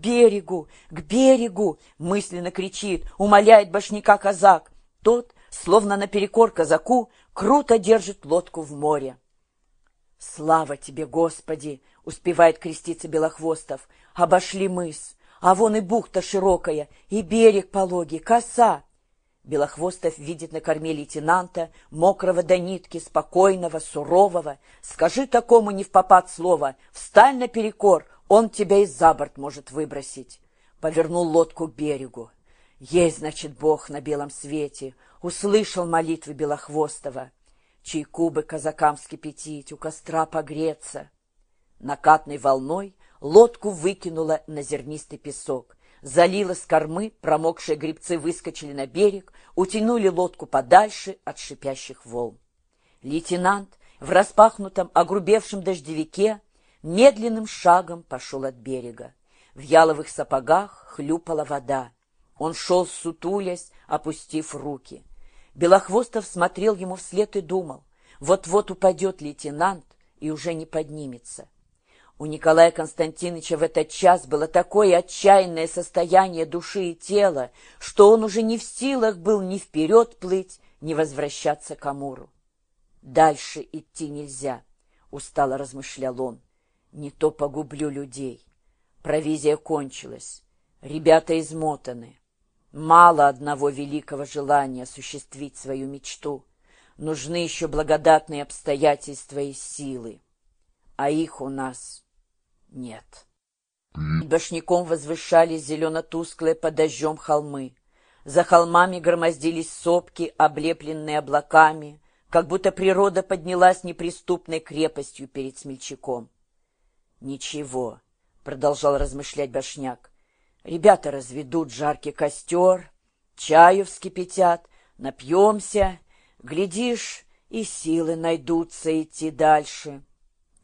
берегу, к берегу!» мысленно кричит, умоляет башняка казак. Тот, словно наперекор казаку, круто держит лодку в море. «Слава тебе, Господи!» — успевает креститься Белохвостов. «Обошли мыс, а вон и бухта широкая, и берег пологий, коса!» Белохвостов видит на корме лейтенанта, мокрого до нитки, спокойного, сурового. Скажи такому не в попад слова, встань наперекор, он тебя из за борт может выбросить. Повернул лодку к берегу. Есть, значит, Бог на белом свете, услышал молитвы Белохвостова. Чайку бы казакам скипятить, у костра погреться. Накатной волной лодку выкинула на зернистый песок залило с кормы, промокшие грибцы выскочили на берег, утянули лодку подальше от шипящих волн. Лейтенант в распахнутом, огрубевшем дождевике медленным шагом пошел от берега. В яловых сапогах хлюпала вода. Он шел, сутулясь, опустив руки. Белохвостов смотрел ему вслед и думал, вот-вот упадет лейтенант и уже не поднимется. У Николая Константиновича в этот час было такое отчаянное состояние души и тела, что он уже не в силах был ни вперед плыть, ни возвращаться к Амуру. «Дальше идти нельзя», — устало размышлял он. «Не то погублю людей. Провизия кончилась. Ребята измотаны. Мало одного великого желания осуществить свою мечту. Нужны еще благодатные обстоятельства и силы. А их у нас нет. Башняком возвышались зелено-тусклые под дождем холмы. За холмами громоздились сопки, облепленные облаками, как будто природа поднялась неприступной крепостью перед смельчаком. «Ничего», — продолжал размышлять Башняк, — «ребята разведут жаркий костер, чаю вскипятят, напьемся, глядишь, и силы найдутся идти дальше».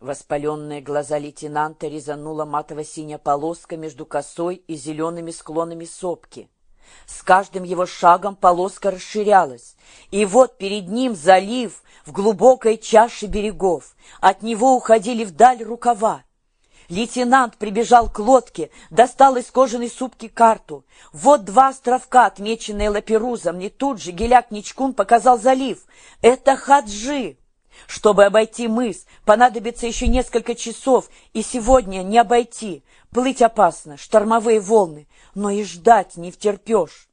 Воспаленные глаза лейтенанта резанула матово-синяя полоска между косой и зелеными склонами сопки. С каждым его шагом полоска расширялась, и вот перед ним залив в глубокой чаше берегов. От него уходили вдаль рукава. Лейтенант прибежал к лодке, достал из кожаной сумки карту. Вот два островка, отмеченные лаперузом, и тут же Геляк Ничкун показал залив. Это Хаджи! Чтобы обойти мыс, понадобится еще несколько часов, и сегодня не обойти. Плыть опасно, штормовые волны, но и ждать не втерпешь.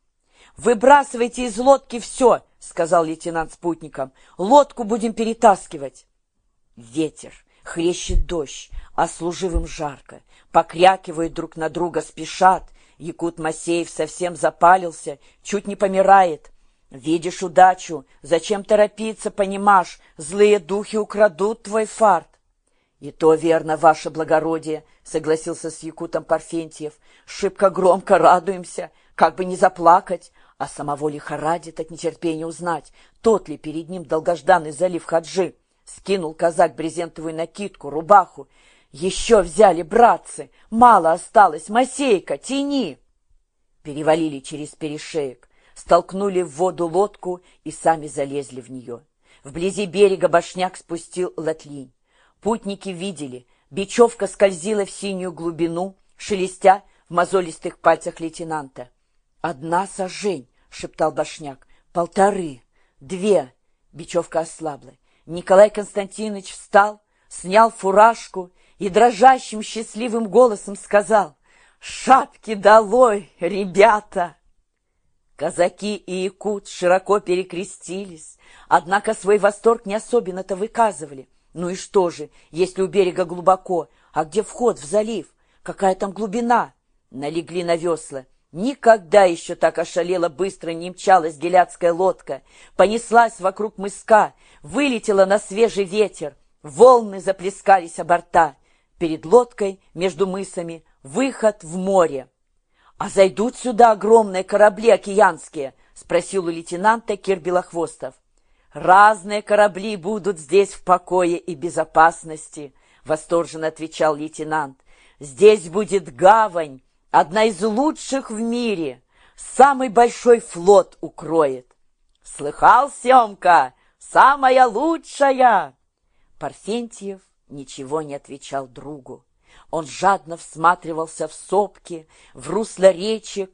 «Выбрасывайте из лодки все», — сказал лейтенант спутникам. «Лодку будем перетаскивать». Ветер, хлещет дождь, а служивым жарко. Покрякивают друг на друга, спешат. Якут Масеев совсем запалился, чуть не помирает. Видишь удачу, зачем торопиться, понимаешь, злые духи украдут твой фарт. И то верно, ваше благородие, согласился с Якутом Парфентьев. Шибко громко радуемся, как бы не заплакать, а самого лихорадит от нетерпения узнать, тот ли перед ним долгожданный залив Хаджи. Скинул казак брезентовую накидку, рубаху. Еще взяли, братцы, мало осталось, Масейка, тяни! Перевалили через перешеек столкнули в воду лодку и сами залезли в нее. Вблизи берега башняк спустил латлинь. Путники видели, бечевка скользила в синюю глубину, шелестя в мозолистых пальцах лейтенанта. «Одна сожень!» — шептал башняк. «Полторы! Две!» Бечевка ослабла. Николай Константинович встал, снял фуражку и дрожащим счастливым голосом сказал «Шапки долой, ребята!» Казаки и якут широко перекрестились, однако свой восторг не особенно-то выказывали. Ну и что же, если у берега глубоко, а где вход в залив? Какая там глубина? Налегли на весла. Никогда еще так ошалела быстро не мчалась геляцкая лодка. Понеслась вокруг мыска, вылетела на свежий ветер. Волны заплескались о борта. Перед лодкой, между мысами, выход в море. «А зайдут сюда огромные корабли океанские?» — спросил у лейтенанта Кир Белохвостов. «Разные корабли будут здесь в покое и безопасности», — восторженно отвечал лейтенант. «Здесь будет гавань, одна из лучших в мире. Самый большой флот укроет». «Слыхал, Семка? Самая лучшая!» Парфентьев ничего не отвечал другу. Он жадно всматривался в сопки, в русло речек,